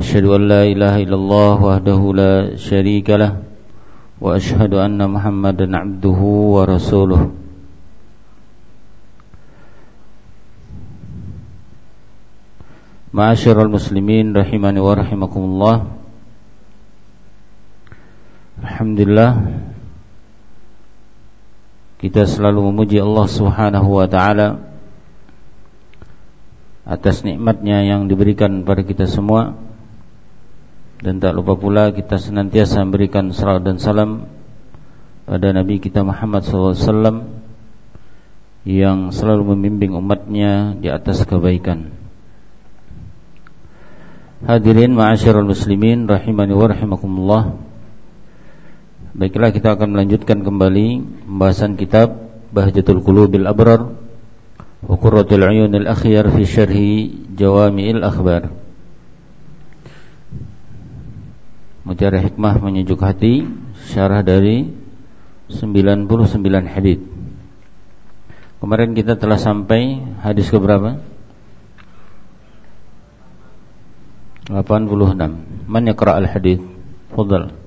أشهد أن لا إله إلا الله وحده لا شريك له وأشهد أن محمدا عبده ورسوله معاشر المسلمين رحمني ورحمكم الله الحمد لله kita selalu memuji Allah Subhanahu wa taala atas nikmatnya yang diberikan pada kita semua dan tak lupa pula kita senantiasa memberikan salawat dan salam pada Nabi kita Muhammad SAW yang selalu membimbing umatnya di atas kebaikan. Hadirin ma'asyiral muslimin rahimani wa rahimakumullah. Baiklah kita akan melanjutkan kembali pembahasan kitab Bahjatul Qulubil Abrar wa Qurratul Uyunil Akhyar fi Syarhi Jawami'il Akhbar. Mutiara Hikmah menyejuk hati syarah dari 99 hadis. Kemarin kita telah sampai hadis ke berapa? 86. Man yaqra al-hadis? Fadal.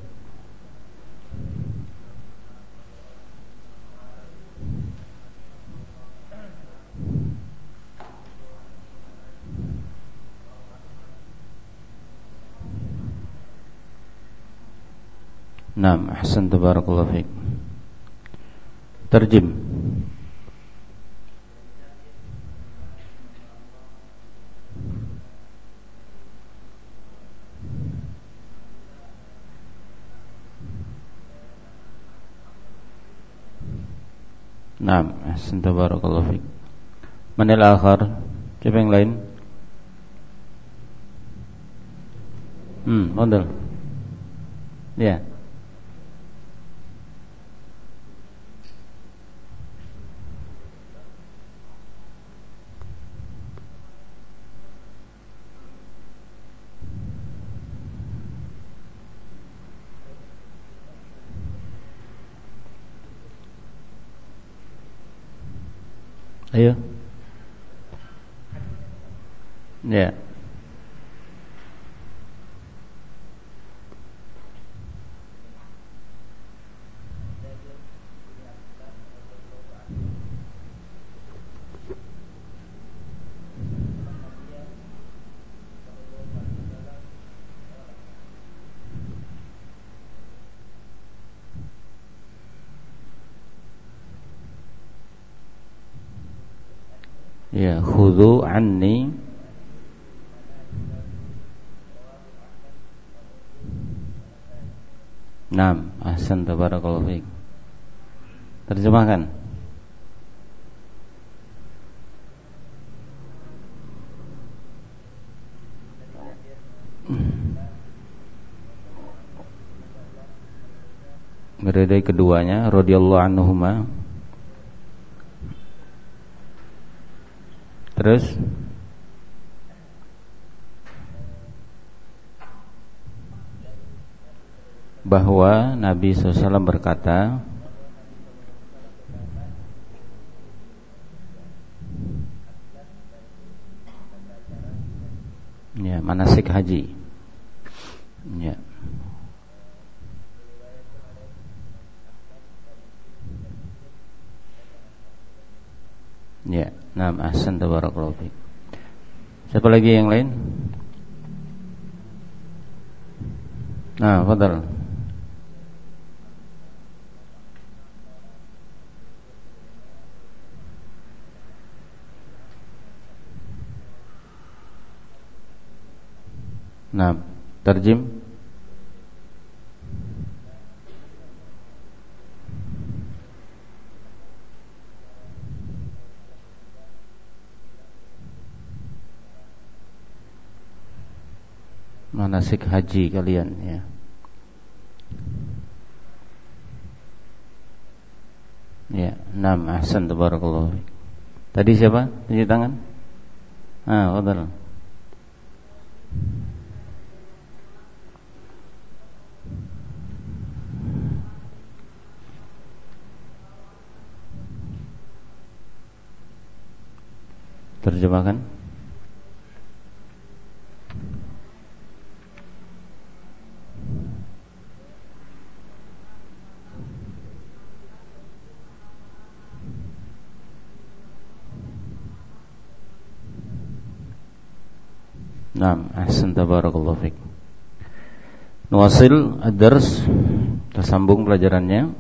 Naam, ahsan tabarakallahu fiik. Terjem. Naam, ahsan tabarakallahu fiik. Manil akhar? Siapa yang lain? Hmm, fadal. Ya. Yeah. Ayo. Ya. Ya, khudhu anni Naam, ahsan tabarakallahu fiik. Terjemahkan. Meredai keduanya radhiyallahu anhuma Terus? Bahwa Nabi SAW berkata ya manasik haji ya Nah, ahsan tabarakallahu fiik. Siapa lagi yang lain? Nah, fadal. Nah, terjem manasik haji kalian ya. Ya, enam ahsan tabarakallah. Tadi siapa? Tunjuk tangan. Ah, fadal. Terjemahkan. Naam, ahsan tabarakallahu fik. Nuwasil ad-dars tersambung pelajarannya.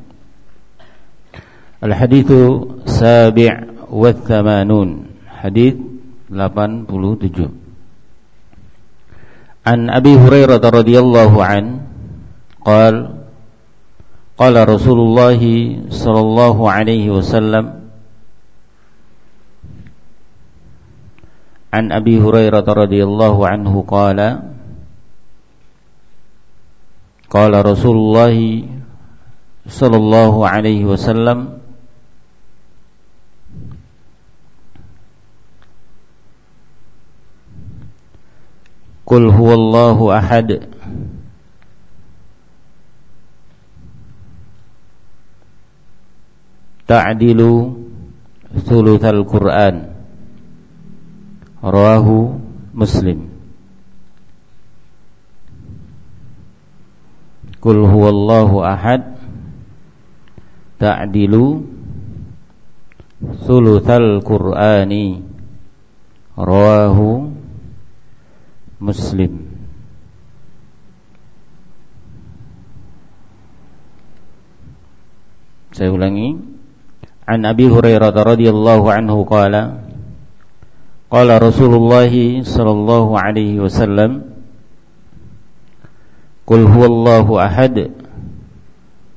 Al-hadithu sabi' wa thamanun. Hadith 87. An Abi Hurairah radhiyallahu an qala qala Rasulullah sallallahu alaihi wasallam عن أبي هريرة رضي الله عنه قال قال رسول الله صلى الله عليه وسلم قل هو الله أحد. تعدل ثلث القرآن. Rawahu Muslim. Kul huwallahu ahad. Ta'dilu thuluthal qur'ani. Rawahu Muslim. Saya ulangi. An Abi Hurairah radhiyallahu anhu qala Qala Rasulullah sallallahu alaihi wasallam Qul huwallahu ahad.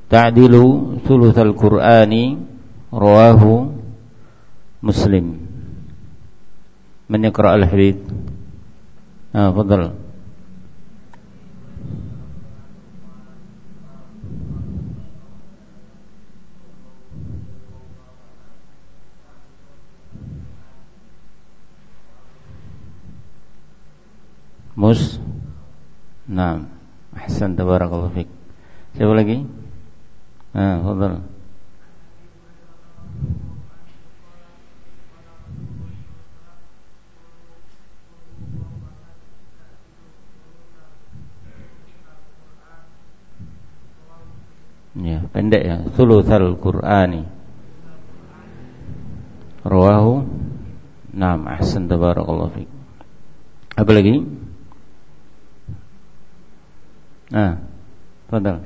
Ta'dilu thuluthal Qur'ani rawahu Muslim. Man yaqra al-hadith. Ah, fadal mus Naam Ahsan tabarakallahu fik Siapa lagi? Ah, fadal Ya, pendek ya. Thuluthal Qur'ani. Rawahu. Naam, ahsan tabarakallahu fik. Apa lagi? Nah, fadal.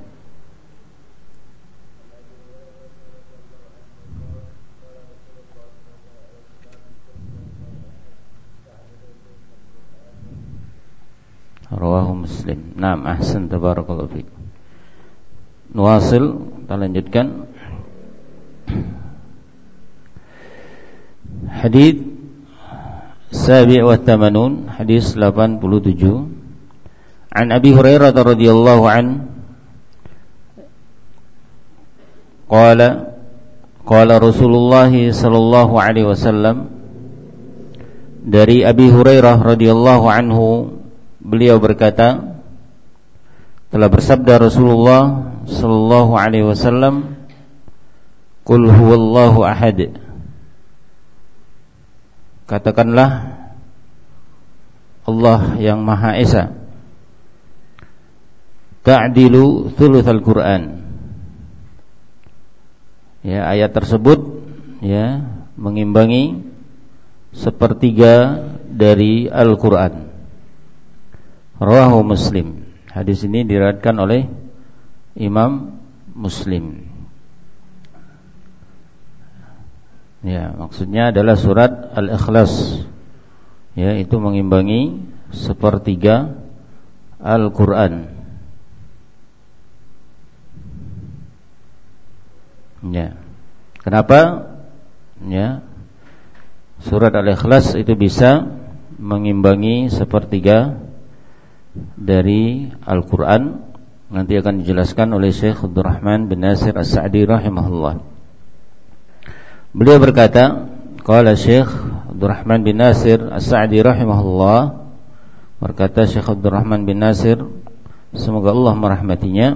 Rawahu Muslim. Naam, ahsan tabarakallahu fiik. Nuwasil, kita lanjutkan. Hadis Sabi' wa Tamanun Hadis 87 An Abi Hurairah radhiyallahu an qala qala Rasulullah sallallahu alaihi wasallam dari Abi Hurairah radhiyallahu anhu beliau berkata telah bersabda Rasulullah sallallahu alaihi wasallam Qul huwallahu ahad. Katakanlah Allah yang Maha Esa ta'dilu thuluthal Quran. Ya, ayat tersebut ya mengimbangi sepertiga dari Al-Qur'an. Rawahu Muslim. Hadis ini diriwayatkan oleh Imam Muslim. Ya, maksudnya adalah surat Al-Ikhlas. Ya, itu mengimbangi sepertiga Al-Qur'an. Ya. Kenapa? Ya. Surat Al-Ikhlas itu bisa mengimbangi sepertiga dari Al-Qur'an nanti akan dijelaskan oleh Syekh Abdul Rahman bin Nasir As-Sa'di rahimahullah. Beliau berkata, qala Syekh Abdul Rahman bin Nasir As-Sa'di rahimahullah berkata Syekh Abdul Rahman bin Nasir semoga Allah merahmatinya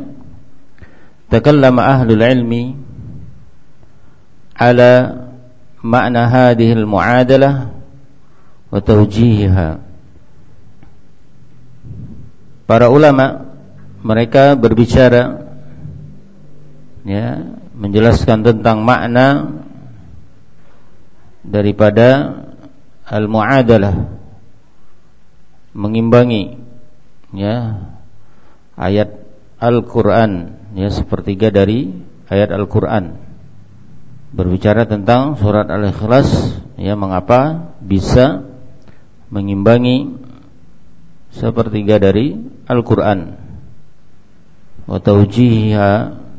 takallama ahlul ilmi makna hadhihi al-mu'adalah wa tawjihiha. Para ulama mereka berbicara ya menjelaskan tentang makna daripada al-muadalah. Mengimbangi ya ayat Al-Qur'an ya sepertiga dari ayat Al-Qur'an berbicara tentang surat Al-Ikhlas ya mengapa bisa mengimbangi sepertiga dari Al-Qur'an. Wa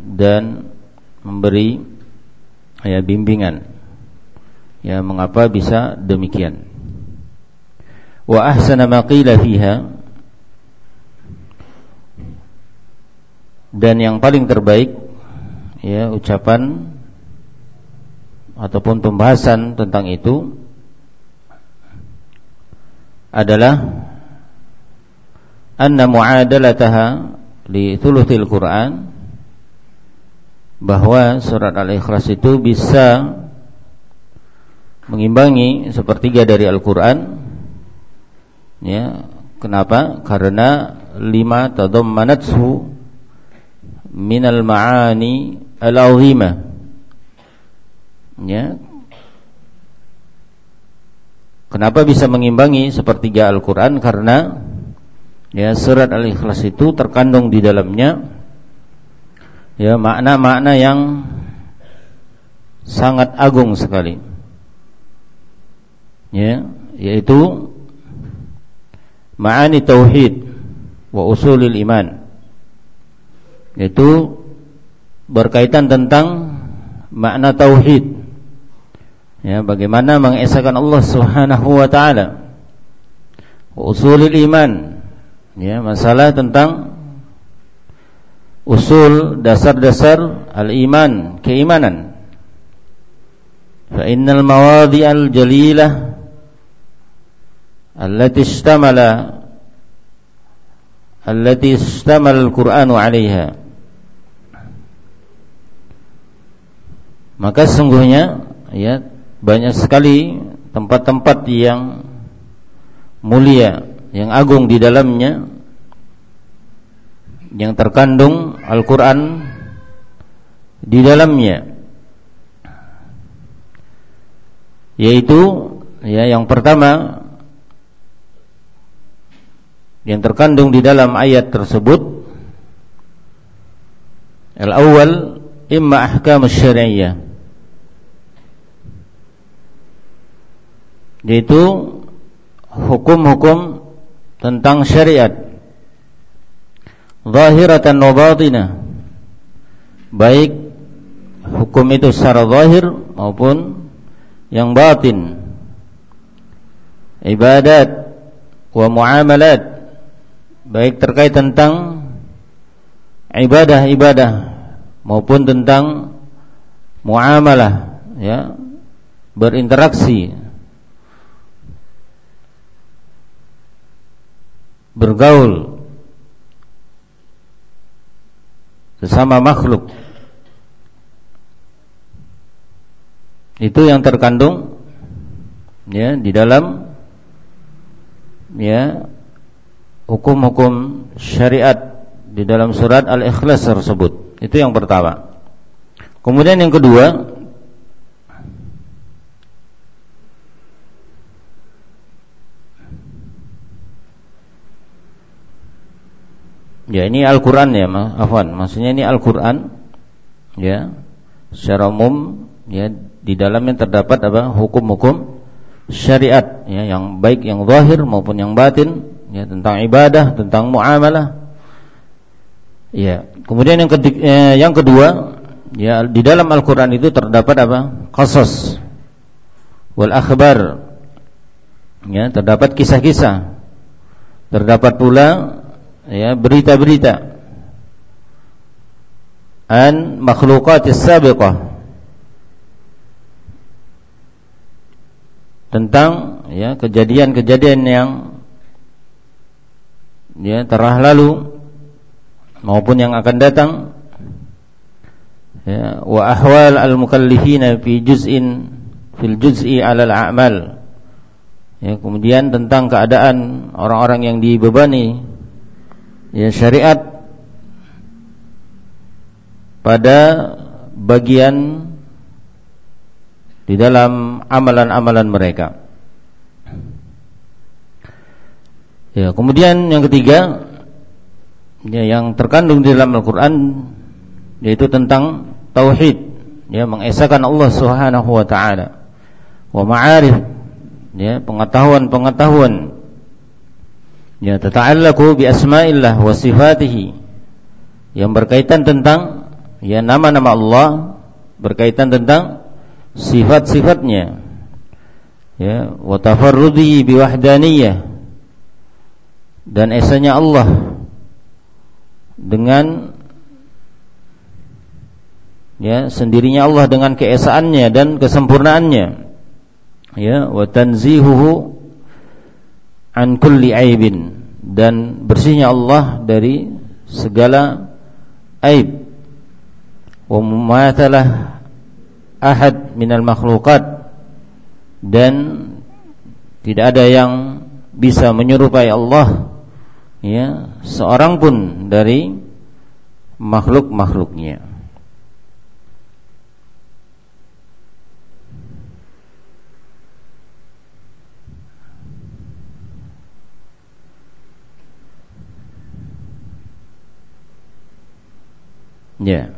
dan memberi ya bimbingan. Ya mengapa bisa demikian? Wa ahsana ma qila fiha. Dan yang paling terbaik ya ucapan ataupun pembahasan tentang itu adalah anna muadalataha li thuluthil Quran bahwa surat Al-Ikhlas itu bisa mengimbangi sepertiga dari Al-Qur'an. Ya kenapa? Karena lima tadammanathu minal ma'ani al-azimah ya. Kenapa bisa mengimbangi sepertiga Al-Qur'an? Karena ya surat Al-Ikhlas itu terkandung di dalamnya ya makna-makna yang sangat agung sekali. Ya yaitu ma'ani tauhid wa usulil iman. Yaitu berkaitan tentang makna tauhid ya bagaimana mengesahkan Allah Subhanahu wa taala? Usulil iman. Ya masalah tentang usul dasar-dasar al-iman keimanan. Fa innal mawadi al-jalilah allati istamala allati istamala al-Qur'anu 'alaiha maka sungguhnya ya banyak sekali tempat-tempat yang mulia yang agung di dalamnya yang terkandung Al-Qur'an di dalamnya. Yaitu ya yang pertama yang terkandung di dalam ayat tersebut al-awwal imma ahkam syariah yaitu hukum-hukum tentang syariat. Zahiratan wa batinah baik hukum itu secara zahir maupun yang batin. Ibadat wa muamalat. Baik terkait tentang ibadah-ibadah maupun tentang muamalah ya berinteraksi bergaul sesama makhluk itu yang terkandung ya di dalam ya hukum-hukum syariat di dalam surat Al-Ikhlas tersebut. Itu yang pertama. Kemudian yang kedua, Ya ini Al-Quran ya Afwan. Maksudnya ini Al-Quran Ya Secara umum ya Di dalamnya terdapat apa? Hukum-hukum syariat ya Yang baik yang zahir maupun yang batin ya Tentang ibadah Tentang muamalah. Ya Kemudian yang, eh, yang kedua Ya di dalam Al-Quran itu terdapat apa? Qasas Wal akhbar. Ya terdapat kisah-kisah. Terdapat pula ya berita-berita. An makhluqatis sabiqah tentang ya kejadian-kejadian yang ya telah lalu maupun yang akan datang. Ya wa ahwal al mukallifina fi juz'in fil juz'i 'ala al a'mal. Ya kemudian tentang keadaan orang-orang yang dibebani ya syariat pada bagian di dalam amalan-amalan mereka. Ya, kemudian yang ketiga ya, yang terkandung di dalam Al-Qur'an yaitu tentang tauhid, ya mengesahkan Allah Subhanahu wa taala. Wa ma'arif ya, pengetahuan-pengetahuan ya tata'allaqu bi asma'illah wa sifatihi. Yang berkaitan tentang ya nama-nama Allah berkaitan tentang sifat-sifatnya. Ya wa tafarrudi biwahdaniyah dan esanya Allah dengan ya sendirinya Allah dengan keesaannya dan kesempurnaannya. Ya wa tanzihuhu an kulli aibin. Dan bersihnya Allah dari segala aib. Wa mumathalah ahad minal makhlukat dan tidak ada yang bisa menyerupai Allah ya seorang pun dari makhluk-makhluknya ya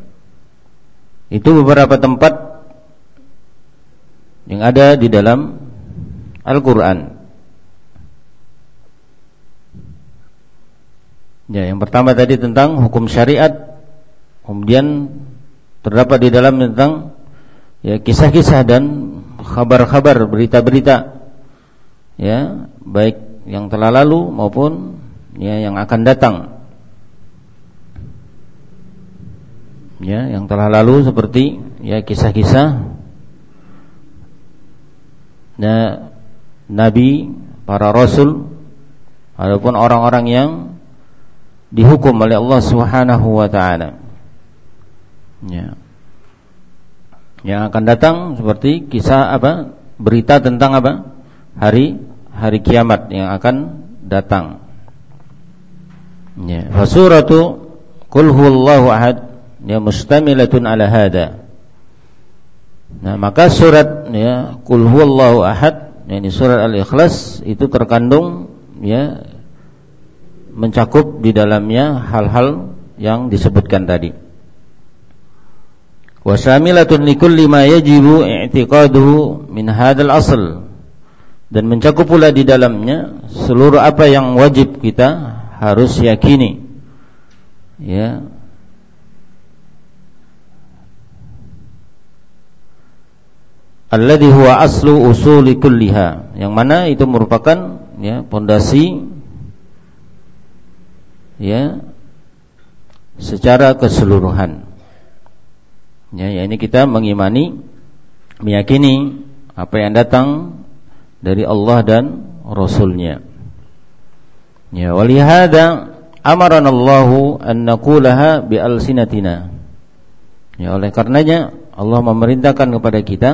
itu beberapa tempat yang ada di dalam Al-Qur'an. Ya, yang pertama tadi tentang hukum syariat, kemudian terdapat di dalam tentang ya kisah-kisah dan kabar-kabar, berita-berita ya, baik yang telah lalu maupun ya yang akan datang. Ya yang telah lalu seperti ya kisah-kisah nah, nabi, para rasul ataupun orang-orang yang dihukum oleh Allah Subhanahu wa taala. Ya. Yang akan datang seperti kisah apa? Berita tentang apa? Hari hari kiamat yang akan datang. Ya. Fasuratu Qul huwallahu ahad ya mustamilatun ala hada. Nah, maka surat ya Qul huwallahu ahad yakni surat Al-Ikhlas itu terkandung ya mencakup di dalamnya hal-hal yang disebutkan tadi. Wa syamilatun likulli ma yajibu i'tiqaduhu min hadzal asl dan mencakup pula di dalamnya seluruh apa yang wajib kita harus yakini ya alladhi huwa aslu usuli kulliha. Yang mana itu merupakan ya pondasi ya secara keseluruhan. Ya, ya ini kita mengimani meyakini apa yang datang dari Allah dan Rasulnya. Ya walihada amarana Allahu an naqulaha bi alsinatina. Ya oleh karenanya Allah memerintahkan kepada kita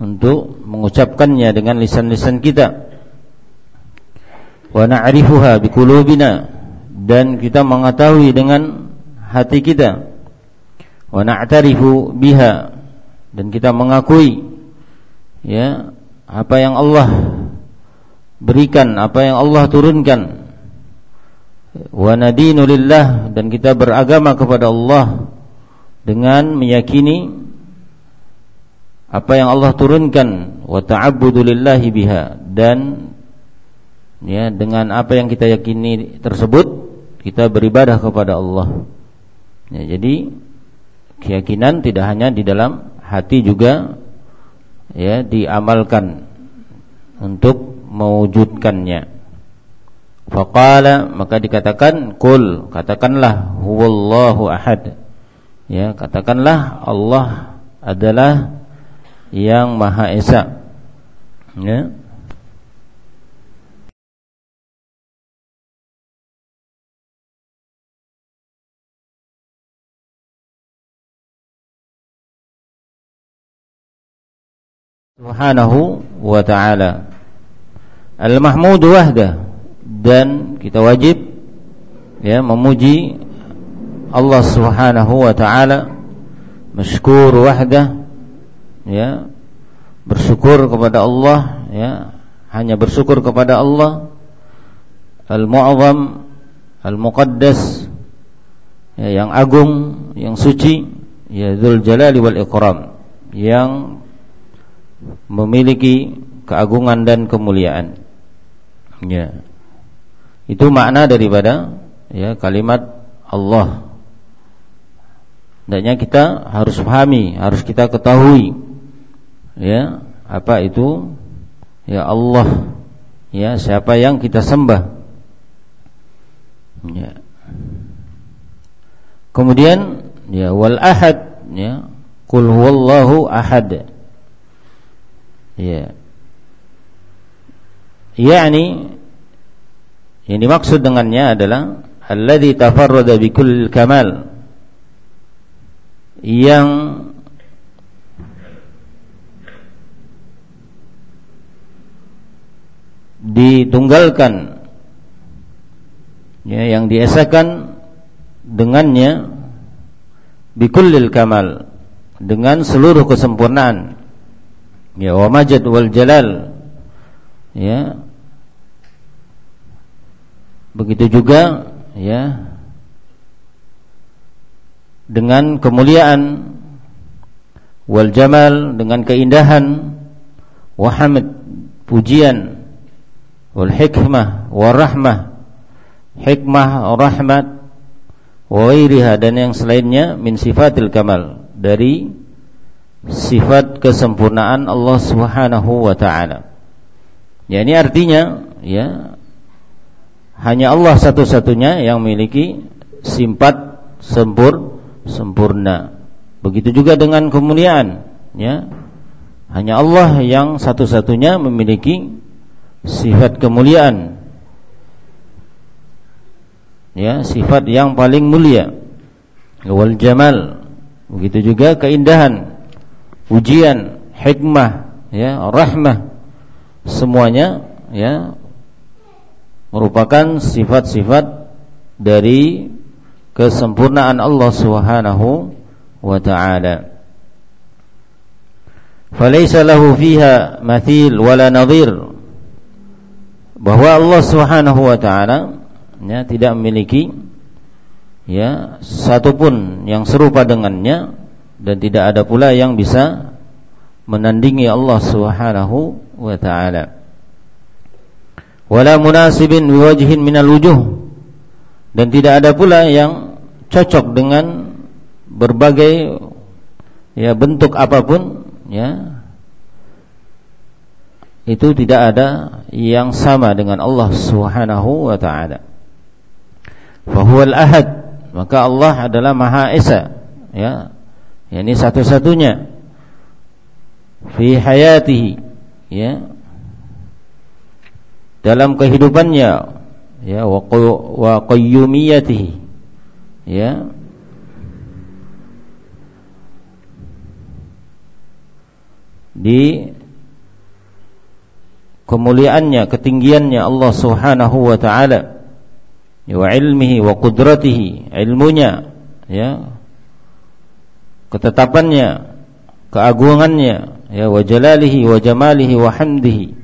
untuk mengucapkannya dengan lisan-lisan kita. Wa na'rifuha biqulubina. Dan kita mengetahui dengan hati kita. Wa na'tarifu biha. Dan kita mengakui ya apa yang Allah berikan apa yang Allah turunkan. Wa nadinu lillah. Dan kita beragama kepada Allah dengan meyakini apa yang Allah turunkan wa ta'abbudu lillahi biha dan ya dengan apa yang kita yakini tersebut kita beribadah kepada Allah. Ya, jadi keyakinan tidak hanya di dalam hati juga ya diamalkan untuk mewujudkannya. Faqala maka dikatakan kul katakanlah huwallahu ahad. Ya, katakanlah Allah adalah yang Maha Esa. Ya. Subhanahu wa ta'ala Al-Mahmud wahdah dan kita wajib ya memuji Allah Subhanahu wa taala masykur wahdah ya. Bersyukur kepada Allah ya. Hanya bersyukur kepada Allah. Al-Mu'azzam Al-Muqaddas ya, yang agung yang suci ya Dzul Jalali wal Ikram yang memiliki keagungan dan kemuliaan. Ya. Itu makna daripada ya kalimat Allah. Hendaknya kita harus pahami, harus kita ketahui ya, apa itu ya Allah. Ya, siapa yang kita sembah. Ya. Kemudian ya wal ahad ya, kul huwallahu ahad. Ya. Yani yang dimaksud dengannya adalah alladzi tafarrada bikul kamal yang ditunggalkan. Ya yang diesakan dengannya bikullil kamal dengan seluruh kesempurnaan. Ya wa majad wal jalal. Ya. Begitu juga ya dengan kemuliaan. Wal jamal dengan keindahan. Wahamid pujian wal hikmah wal rahmah hikmah rahmat wa dan yang selainnya min sifatil kamal dari sifat kesempurnaan Allah Subhanahu wa taala. Ya ini artinya ya hanya Allah satu-satunya yang memiliki sifat sempur sempurna. Begitu juga dengan kemuliaan, ya. Hanya Allah yang satu-satunya memiliki sifat kemuliaan. Ya, sifat yang paling mulia. Wal jamal. Begitu juga keindahan, ujian, hikmah, ya, rahmah. Semuanya ya merupakan sifat-sifat dari kesempurnaan Allah Subhanahu wa taala. Lahu fiha mathil wala nadhir. Bahwa Allah Subhanahu wa taala ya tidak memiliki ya satupun yang serupa dengannya dan tidak ada pula yang bisa menandingi Allah Subhanahu wa taala. Wala munasibin biwajhin minal wujuh. Dan tidak ada pula yang cocok dengan berbagai ya bentuk apa pun ya itu tidak ada yang sama dengan Allah Subhanahu wa taala. Fahuwal ahad, maka Allah adalah Maha Esa, ya. Ini satu-satunya. Fi hayatihi, ya. Dalam kehidupannya. Ya. Wa qayyumiyatihi. Ya. Di kemuliaannya ketinggiannya Allah Subhanahu wa taala. Ya, wa ilmihi wa qudratihi ilmunya ya. Ketetapannya keagungannya ya wa jalalihi wa jamalihi wa hamdihi.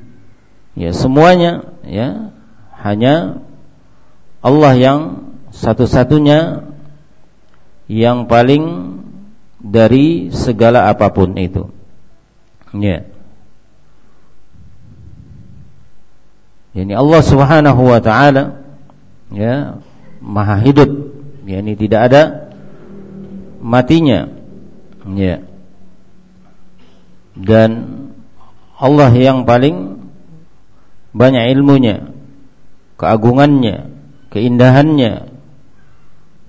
Ya semuanya ya hanya Allah yang satu-satunya yang paling dari segala apa pun itu. Ya ini Allah Subhanahu wa taala ya maha hidup ya ini tidak ada matinya ya dan Allah yang paling banyak ilmunya keagungannya, keindahannya,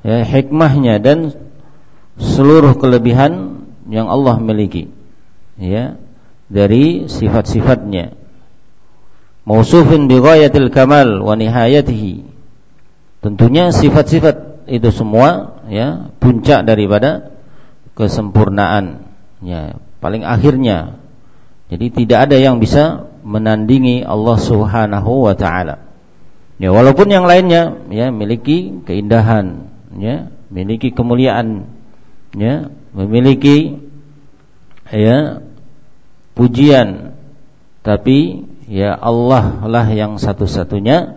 ya, hikmahnya dan seluruh kelebihan yang Allah miliki. Ya, dari sifat-sifatnya. Mausufin bi ghayatil kamal wa nihayatihi. Tentunya sifat-sifat itu semua ya puncak daripada kesempurnaan ya paling akhirnya jadi tidak ada yang bisa menandingi Allah Subhanahu wa taala ya walaupun yang lainnya ya memiliki keindahan ya memiliki kemuliaan ya memiliki ya pujian tapi ya Allah lah yang satu-satunya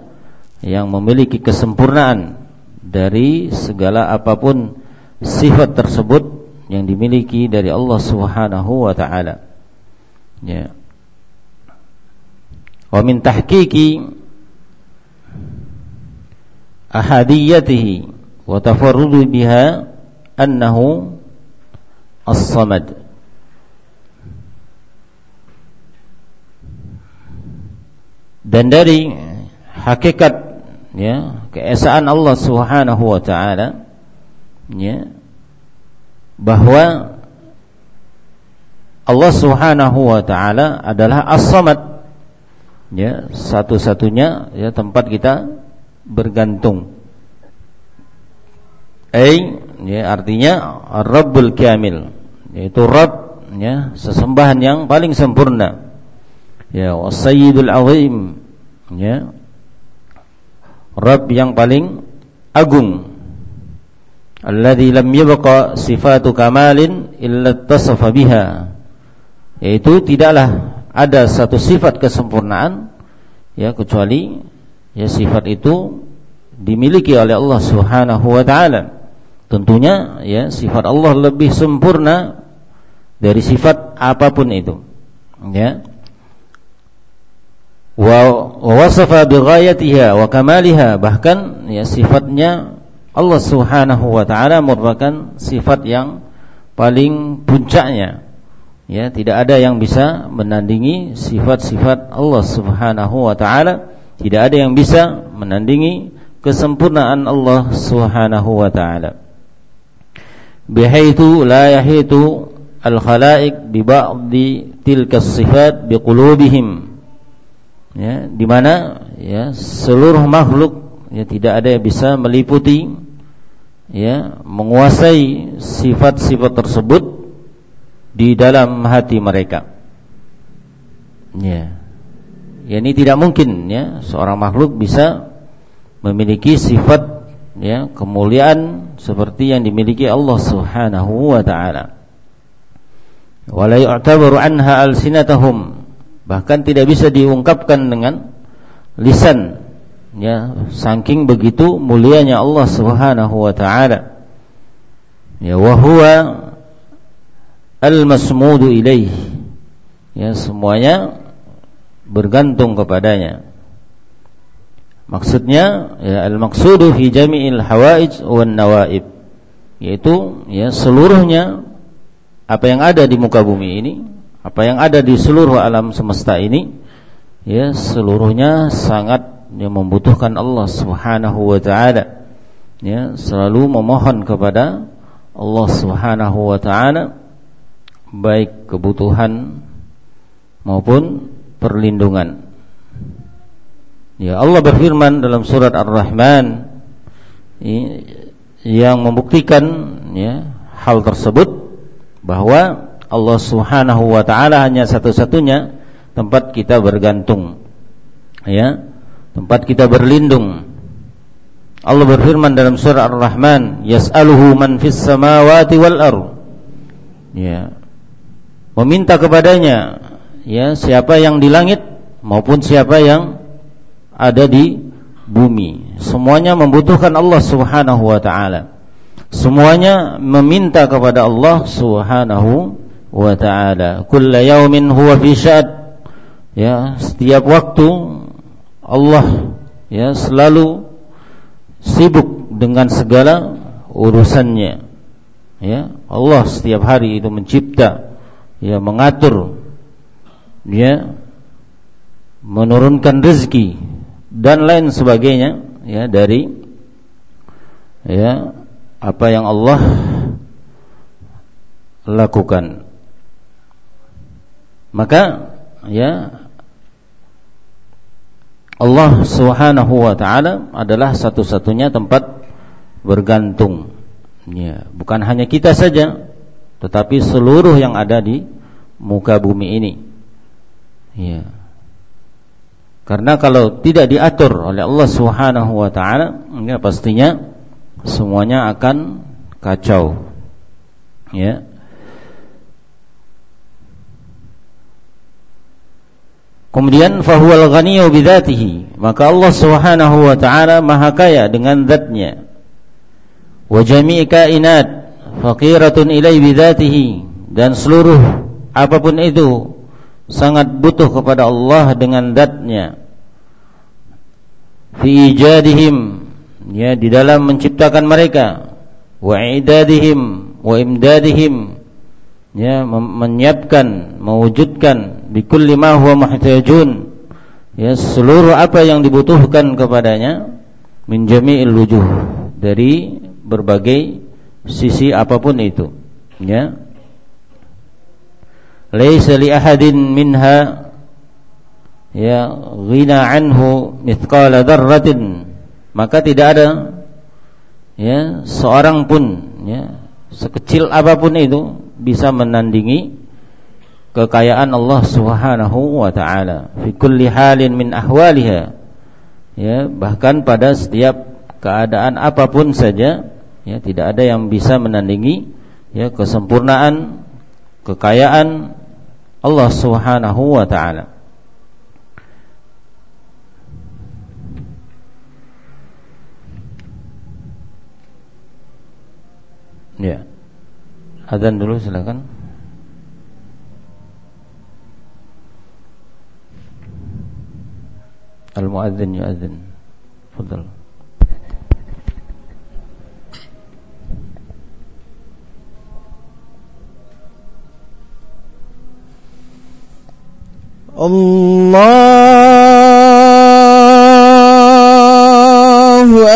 yang memiliki kesempurnaan dari segala apa pun sifat tersebut yang dimiliki dari Allah Subhanahu wa taala. Ya. Wa min tahqiqi ahadiyatihi wa tafarrudu biha annahu as-samad. Dan dari hakikat ya keesaan Allah Subhanahu wa taala ya bahwa Allah Subhanahu wa taala adalah As-Samad ya satu-satunya ya tempat kita bergantung. Ai ya artinya Rabbul Kamil yaitu Rabb ya sesembahan yang paling sempurna ya wasayyidul azim. Ya. Rabb yang paling agung. Alladzi lam yabqa sifatu kamalin illa tasafa biha. Yaitu tidaklah ada satu sifat kesempurnaan ya kecuali ya sifat itu dimiliki oleh Allah Subhanahu wa taala. Tentunya ya sifat Allah lebih sempurna dari sifat apa pun itu. Ya wa wasafa bighayatiha wa kamaliha. Bahkan ya sifatnya Allah Subhanahu wa taala merupakan sifat yang paling puncaknya. Ya tidak ada yang bisa menandingi sifat-sifat Allah Subhanahu wa taala. Tidak ada yang bisa menandingi kesempurnaan Allah Subhanahu wa taala. Bihaitsu la yahitu al khalaiq bi ba'di tilka sifat biqulubihim ya di mana ya seluruh makhluk ya tidak ada yang bisa meliputi ya menguasai sifat-sifat tersebut di dalam hati mereka. Ya. Ya ini tidak mungkin ya seorang makhluk bisa memiliki sifat ya kemuliaan seperti yang dimiliki Allah Subhanahu wa taala. Wala yu'tabaru anha alsinatahum bahkan tidak bisa diungkapkan dengan lisan. Ya saking begitu mulianya Allah Subhanahu wa taala. Ya wa huwa al-masmudu ilaih ya semuanya bergantung kepadanya. Maksudnya ya al-maqsudu fi jami'il hawaij wan nawaib. Yaitu ya seluruhnya apa yang ada di muka bumi ini apa yang ada di seluruh alam semesta ini ya seluruhnya sangat ya, membutuhkan Allah Subhanahu wa taala. Ya selalu memohon kepada Allah Subhanahu wa taala baik kebutuhan maupun perlindungan. Ya Allah berfirman dalam surat Ar-Rahman yang membuktikan ya hal tersebut bahwa Allah Subhanahu wa taala hanya satu-satunya tempat kita bergantung. Ya, tempat kita berlindung. Allah berfirman dalam surah Ar-Rahman, "Yas'aluhu man fis samawati wal ard." Ya. Meminta kepadanya ya siapa yang di langit maupun siapa yang ada di bumi. Semuanya membutuhkan Allah Subhanahu wa taala. Semuanya meminta kepada Allah Subhanahu wa taala. Kulla yaumin huwa fi syad. Ya, setiap waktu Allah ya selalu sibuk dengan segala urusannya. Ya, Allah setiap hari itu mencipta, ya mengatur, ya menurunkan rezeki dan lain sebagainya ya dari ya apa yang Allah lakukan maka ya Allah Subhanahu wa taala adalah satu-satunya tempat bergantung. Ya, bukan hanya kita saja, tetapi seluruh yang ada di muka bumi ini. Ya. Karena kalau tidak diatur oleh Allah Subhanahu wa taala, ya pastinya semuanya akan kacau. Ya. Kemudian fahuwal ghaniyyu bidzatihi, maka Allah Subhanahu wa taala maha kaya dengan zatnya. Wa jami'i kainat faqiratun ilai bidzatihi dan seluruh apa pun itu sangat butuh kepada Allah dengan zatnya. Fi ijadihim ya di dalam menciptakan mereka wa idadihim wa imdadihim ya menyiapkan mewujudkan bikulli ma huwa muhtajun. Ya seluruh apa yang dibutuhkan kepadanya min jami'il wujuh dari berbagai sisi apa pun itu. Ya. Laisa li ahadin minha ya ghina anhu mithqala dzarratin maka tidak ada ya seorang pun ya sekecil apa pun itu bisa menandingi kekayaan Allah Subhanahu wa taala. Fi kulli halin min ahwaliha. Ya bahkan pada setiap keadaan apa pun saja ya tidak ada yang bisa menandingi ya kesempurnaan kekayaan Allah Subhanahu wa taala. Ya. Adzan dulu silakan. المؤذن يؤذن. تفضل. الله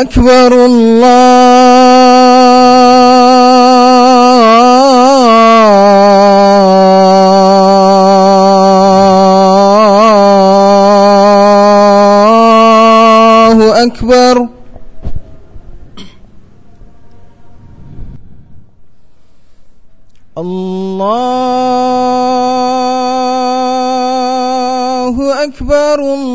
أكبر الله الله أكبر الله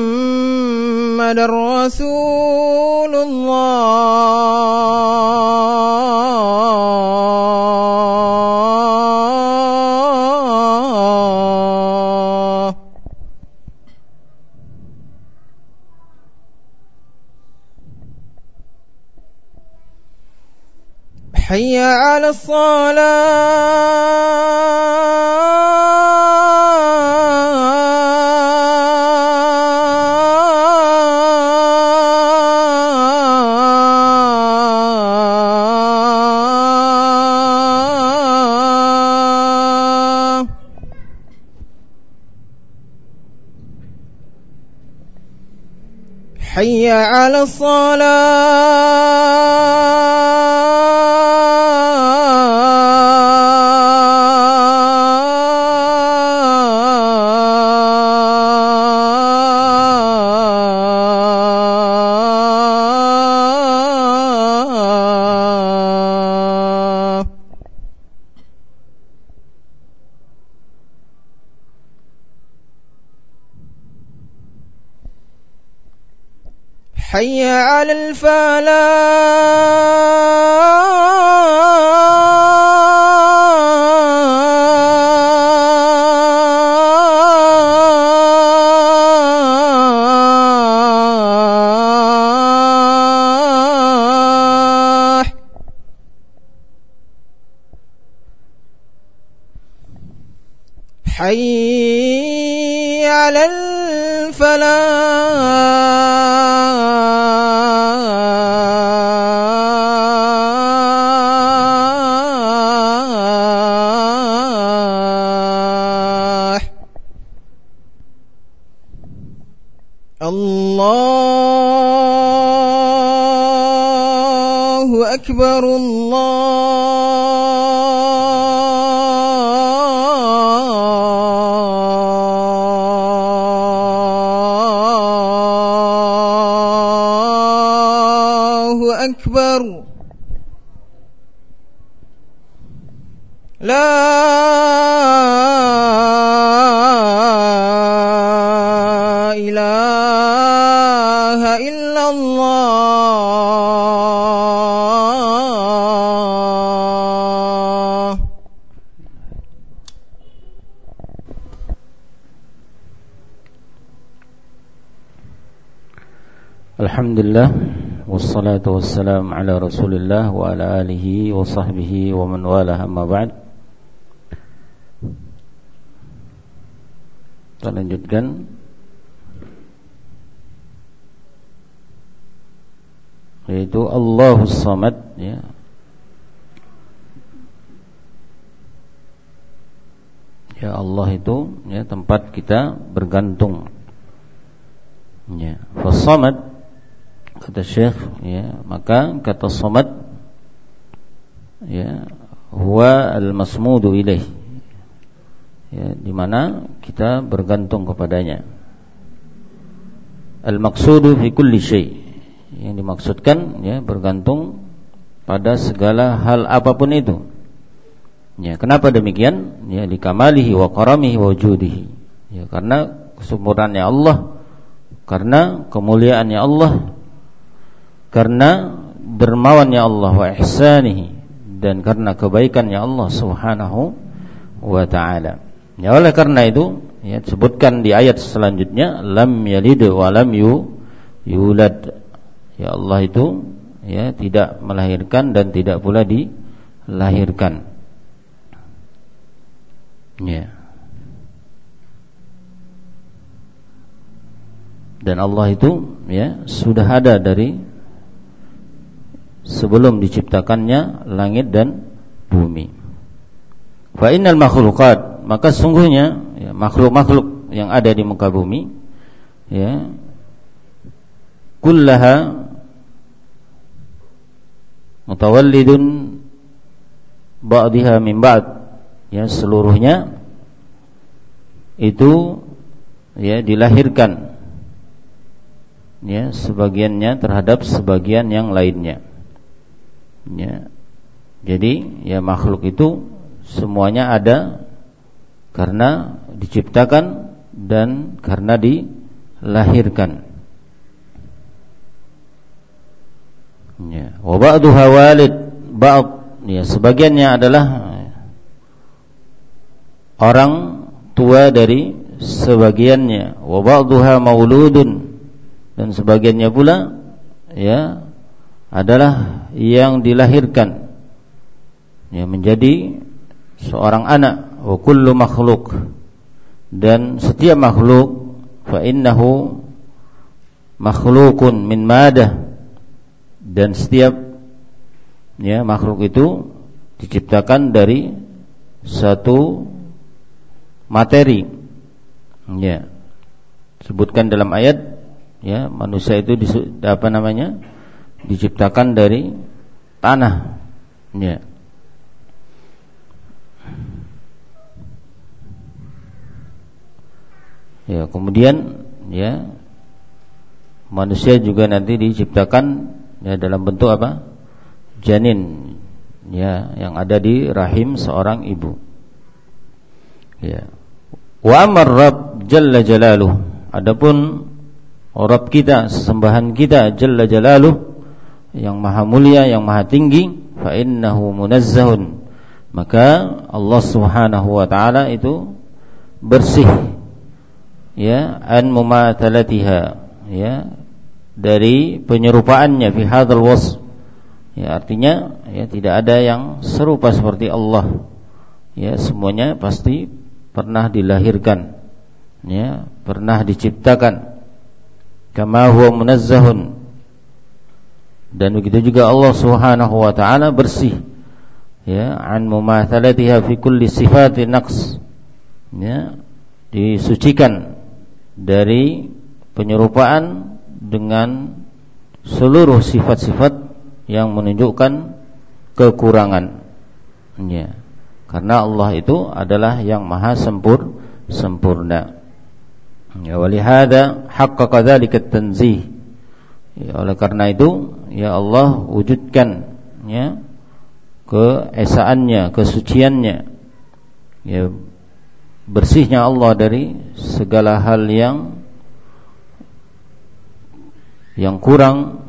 قال رسول الله حي على الصلاه حي على الصلاة حي على الفلاح. أكبر Alhamdulillah Wassalatu wassalam ala rasulillah Wa ala alihi wa sahbihi Wa man walah amma ba'd. Kita lanjutkan. Yaitu Allahus Samad ya. ya Allah itu ya tempat kita bergantung. Ya fasamad kata Syekh ya maka kata samad ya huwa al-masmudu ilaih. Ya di mana kita bergantung kepadanya. Al-maqsudu fi kulli syai. Yang dimaksudkan ya bergantung pada segala hal apa pun itu. Ya kenapa demikian? Ya likamalihi wa karamihi wa wujudihi. Ya karena kesempurnaannya Allah karena kemuliaannya Allah karena dermawannya Allah wa ihsanihi dan karena kebaikannya Allah Subhanahu wa taala. Ya oleh karena itu ya disebutkan di ayat selanjutnya lam yalid wa lam yu, yulad. Ya Allah itu ya tidak melahirkan dan tidak pula dilahirkan. Ya. Dan Allah itu ya sudah ada dari sebelum diciptakannya langit dan bumi. Fa innal makhluqat maka sungguhnya ya, makhluk-makhluk yang ada di muka bumi ya kullaha mutawallidun ba'daha min ba'd ya seluruhnya itu ya dilahirkan ya sebagiannya terhadap sebagian yang lainnya ya. Jadi ya makhluk itu semuanya ada karena diciptakan dan karena dilahirkan. Ya. Wa ba'duha walid ba'd. Ya sebagiannya adalah orang tua dari sebagiannya. Wa ba'duha mauludun. Dan sebagiannya pula ya adalah yang dilahirkan. Ya menjadi seorang anak. Wa kullu makhluk dan setiap makhluk fa innahu makhlukun min madah. Dan setiap ya makhluk itu diciptakan dari satu materi. Ya. Sebutkan dalam ayat ya manusia itu apa namanya diciptakan dari tanah. Ya. Ya kemudian ya manusia juga nanti diciptakan ya dalam bentuk apa? Janin ya yang ada di rahim seorang ibu. Ya. Wa amar jalla jalaluh. Adapun Rabb kita, sesembahan kita Jalla Jalaluh yang maha mulia, yang maha tinggi, fa innahu munazzahun. Maka Allah Subhanahu wa taala itu bersih ya an ya dari penyerupaannya fi hadzal wasf. Ya artinya ya tidak ada yang serupa seperti Allah. Ya semuanya pasti pernah dilahirkan. Ya, pernah diciptakan kama huwa munazzahun dan begitu juga Allah Subhanahu wa taala bersih ya an mumathalatiha fi kulli sifati naqs ya disucikan dari penyerupaan dengan seluruh sifat-sifat yang menunjukkan kekurangan ya karena Allah itu adalah yang maha sempur sempurna Ya walihada haqqaqa dzalika tanzih. Ya, oleh karena itu ya Allah wujudkan ya keesaannya, kesuciannya. Ya bersihnya Allah dari segala hal yang yang kurang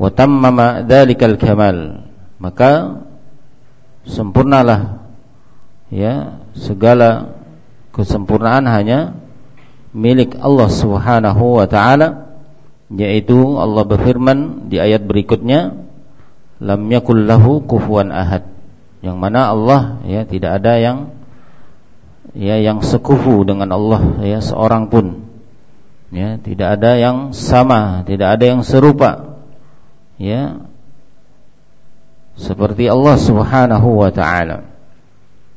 wa tammama dzalikal kamal maka sempurnalah ya segala kesempurnaan hanya milik Allah Subhanahu wa taala yaitu Allah berfirman di ayat berikutnya lam yakul lahu kufuwan ahad. Yang mana Allah ya tidak ada yang ya yang sekufu dengan Allah ya seorang pun. Ya tidak ada yang sama tidak ada yang serupa. Ya seperti Allah Subhanahu wa taala.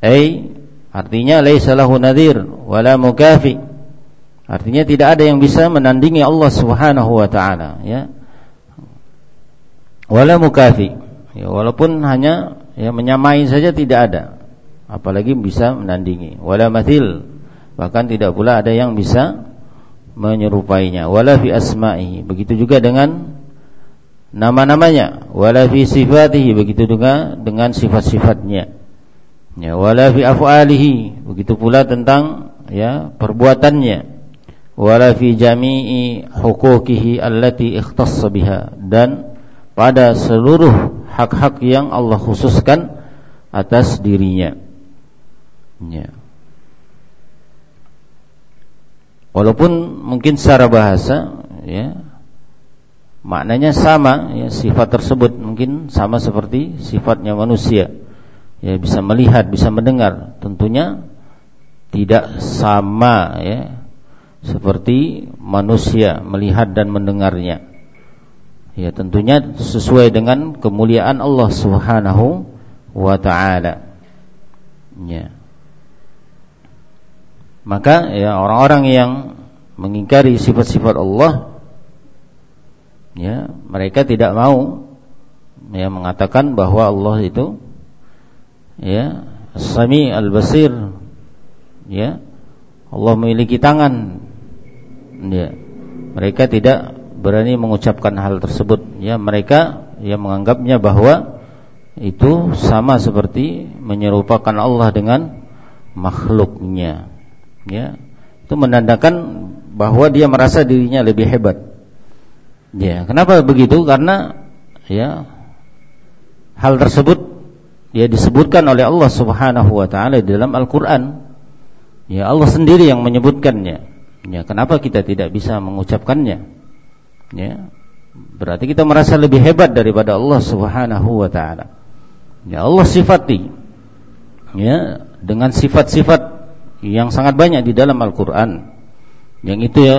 Ai Artinya laisa lahu nadhir wala mukafi. Artinya tidak ada yang bisa menandingi Allah Subhanahu wa taala, ya. Wala mukafi. Ya, walaupun hanya ya menyamai saja tidak ada. Apalagi bisa menandingi. Wala mathil. Bahkan tidak pula ada yang bisa menyerupainya. Wala fi asma'ihi. Begitu juga dengan nama-namanya. Wala fi sifatihi. Begitu juga dengan sifat-sifatnya ya wala fi af'alihi begitu pula tentang ya perbuatannya wala fi jami'i huquqihi allati ikhtassa biha. Dan pada seluruh hak-hak yang Allah khususkan atas dirinya. Ya. Walaupun mungkin secara bahasa ya maknanya sama ya sifat tersebut mungkin sama seperti sifatnya manusia. Ya bisa melihat, bisa mendengar, tentunya tidak sama ya seperti manusia melihat dan mendengarnya. Ya tentunya sesuai dengan kemuliaan Allah Subhanahu wa taala. Ya. Maka ya orang-orang yang mengingkari sifat-sifat Allah ya mereka tidak mau ya mengatakan bahwa Allah itu ya Sami Al-Basir ya Allah memiliki tangan ya. Mereka tidak berani mengucapkan hal tersebut. Ya mereka yang menganggapnya bahwa itu sama seperti menyerupakan Allah dengan makhluknya. Ya. Itu menandakan bahwa dia merasa dirinya lebih hebat. Ya kenapa begitu? Karena ya hal tersebut ya disebutkan oleh Allah Subhanahu wa taala dalam Al-Qur'an. Ya Allah sendiri yang menyebutkannya. Ya, kenapa kita tidak bisa mengucapkannya? Ya. berarti kita merasa lebih hebat daripada Allah Subhanahu wa taala. Ya Allah sifati ya dengan sifat-sifat yang sangat banyak di dalam Al-Qur'an. Yang itu ya,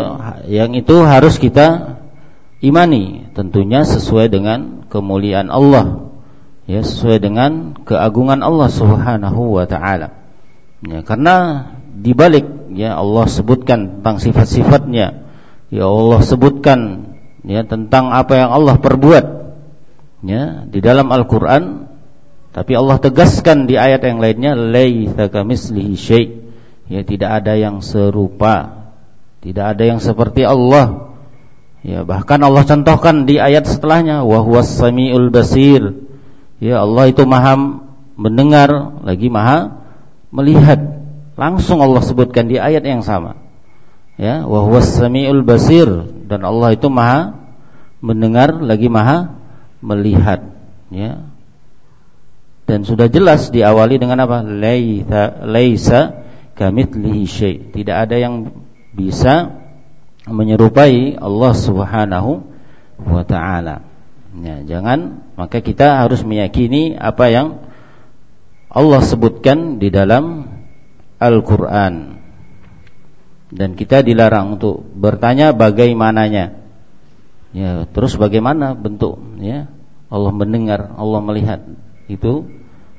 yang itu harus kita imani tentunya sesuai dengan kemuliaan Allah. Ya, sesuai dengan keagungan Allah Subhanahu wa taala. Ya, karena di balik ya Allah sebutkan tentang sifat-sifatnya. Ya Allah sebutkan ya tentang apa yang Allah perbuat ya di dalam Al-Qur'an tapi Allah tegaskan di ayat yang lainnya laitsa kamitslihi syai' ya tidak ada yang serupa tidak ada yang seperti Allah. Ya, bahkan Allah contohkan di ayat setelahnya wa samiul basir. Ya, Allah itu Maha mendengar lagi Maha melihat. Langsung Allah sebutkan di ayat yang sama. Ya, wa huwas samiul basir dan Allah itu Maha mendengar lagi Maha melihat. Ya. Dan sudah jelas diawali dengan apa? Laisa laisa kamitslihi syai. Tidak ada yang bisa menyerupai Allah Subhanahu wa taala. Ya, jangan maka kita harus meyakini apa yang Allah sebutkan di dalam Al-Qur'an. Dan kita dilarang untuk bertanya bagaimananya. Ya, terus bagaimana bentuk ya? Allah mendengar, Allah melihat. Itu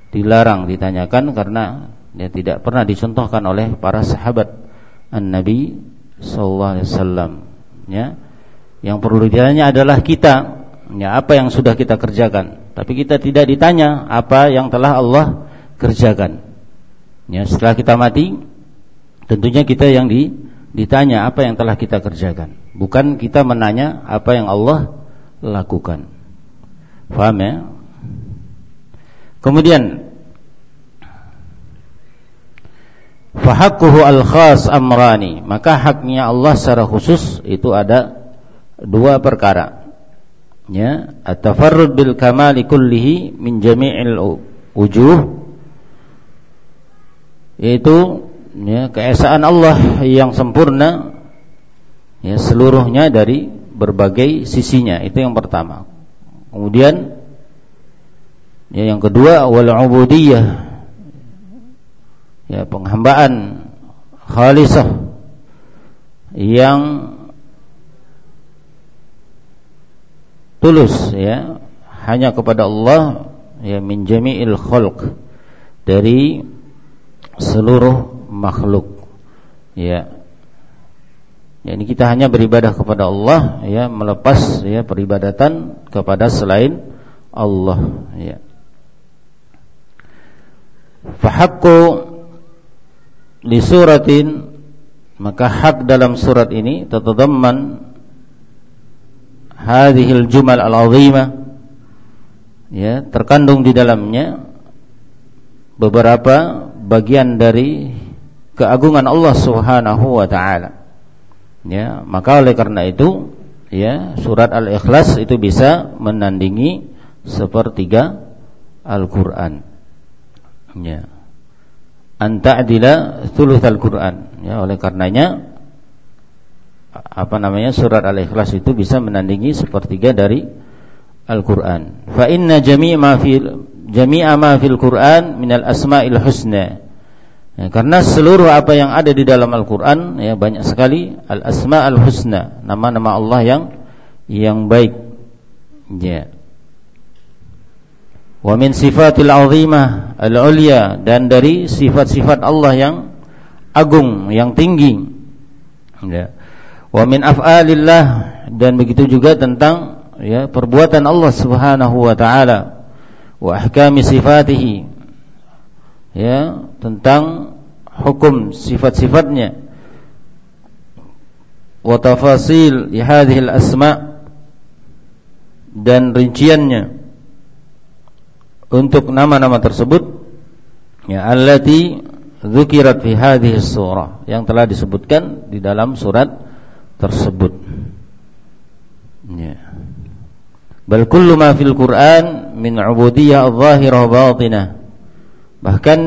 dilarang ditanyakan karena ya tidak pernah dicontohkan oleh para sahabat sallallahu alaihi wasallam ya. Yang perlu ditanya adalah kita ya apa yang sudah kita kerjakan. Tapi kita tidak ditanya apa yang telah Allah kerjakan. Ya, setelah kita mati tentunya kita yang di, ditanya apa yang telah kita kerjakan, bukan kita menanya apa yang Allah lakukan. Faham ya? Kemudian Fahakkuhu al-khas amrani Maka haknya Allah secara khusus Itu ada dua perkara ya at-tafarrud bil kamali kullihi min jami'il wujuh yaitu ya keesaan Allah yang sempurna ya seluruhnya dari berbagai sisinya. Itu yang pertama. Kemudian ya yang kedua wal ubudiyah ya penghambaan khalisah yang tulus ya hanya kepada Allah ya min jami'il khalq dari seluruh makhluk. Ya. Ya ini kita hanya beribadah kepada Allah ya melepas ya peribadatan kepada selain Allah ya. Fahaqqu li suratin maka hak dalam surat ini tatadamman hadhil jumal al-azimah ya terkandung di dalamnya beberapa bagian dari keagungan Allah Subhanahu wa taala. Ya maka oleh karena itu ya surat al-ikhlas itu bisa menandingi sepertiga Al-Qur'an. Ya. Anta adila thuluthal Quran ya oleh karenanya apa namanya surat Al-Ikhlas itu bisa menandingi sepertiga dari Al-Qur'an. Fa inna jami'a ma fil jami'a ma fil Qur'an minal asma'il husna. Ya, karena seluruh apa yang ada di dalam Al-Qur'an ya banyak sekali al-asma'ul husna, nama-nama Allah yang yang baik. Ya wa min sifatil azimah al-ulya dan dari sifat-sifat Allah yang agung yang tinggi ya wa min af'alillah dan begitu juga tentang ya perbuatan Allah Subhanahu wa taala wa ahkami sifatihi. Ya tentang hukum sifat-sifatnya. Wa tafasil hadhihi al-asma dan rinciannya untuk nama-nama tersebut. Ya allati dzukirat fi hadhihi surah yang telah disebutkan di dalam surat tersebut. Ya bal kullu ma fil Qur'an min ubudiyyah adh-dhahirah batinah. Bahkan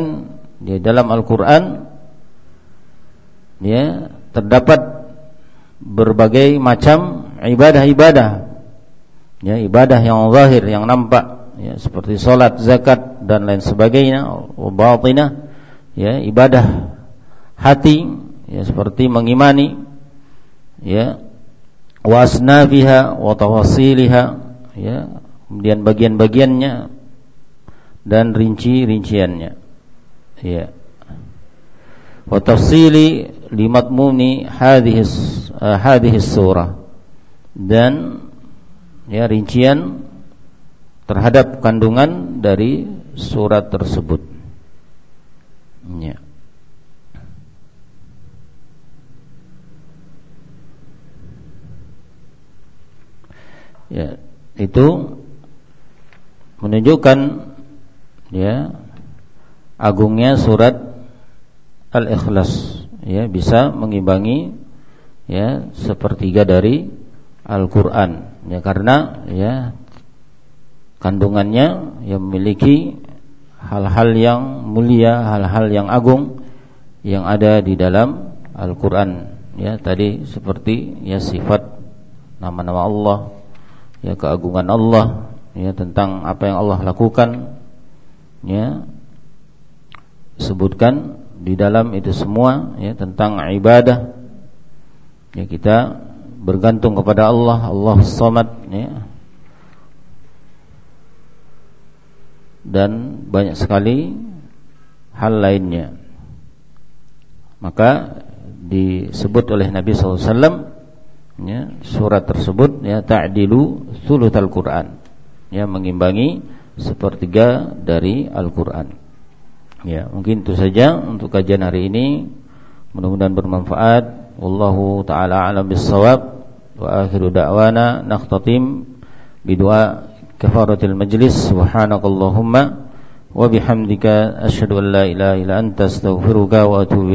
di dalam Al-Qur'an ya terdapat berbagai macam ibadah-ibadah. Ya ibadah yang zahir yang nampak. Ya seperti salat, zakat dan lain sebagainya, batinah. Ya ibadah hati ya seperti mengimani ya wasnafiha wa tawasiliha ya kemudian bagian-bagiannya dan rinci-rinciannya ya wa tafsili limatmuni hadhihi uh, hadhihi surah dan ya rincian terhadap kandungan dari surat tersebut. Ya. Ya, itu menunjukkan ya agungnya surat Al-Ikhlas ya bisa mengimbangi ya sepertiga dari Al-Qur'an ya karena ya kandungannya yang memiliki hal-hal yang mulia, hal-hal yang agung yang ada di dalam Al-Qur'an ya tadi seperti ya sifat nama-nama Allah ya keagungan Allah ya tentang apa yang Allah lakukan ya sebutkan di dalam itu semua ya tentang ibadah ya kita bergantung kepada Allah Allah Samad ya. Dan banyak sekali hal lainnya. Maka disebut oleh Nabi SAW ya, surat tersebut ya ta'dilu sulutul Quran ya mengimbangi sepertiga dari Al-Qur'an. Ya mungkin itu saja untuk kajian hari ini. Mudah-mudahan bermanfaat. Wallahu taala alam bisawab wa akhiru da'wana. Naqtatim bidua kafaratil majlis. Subhanakallahumma wa bihamdika asyhadu an la ilaha illa anta astaghfiruka wa atubu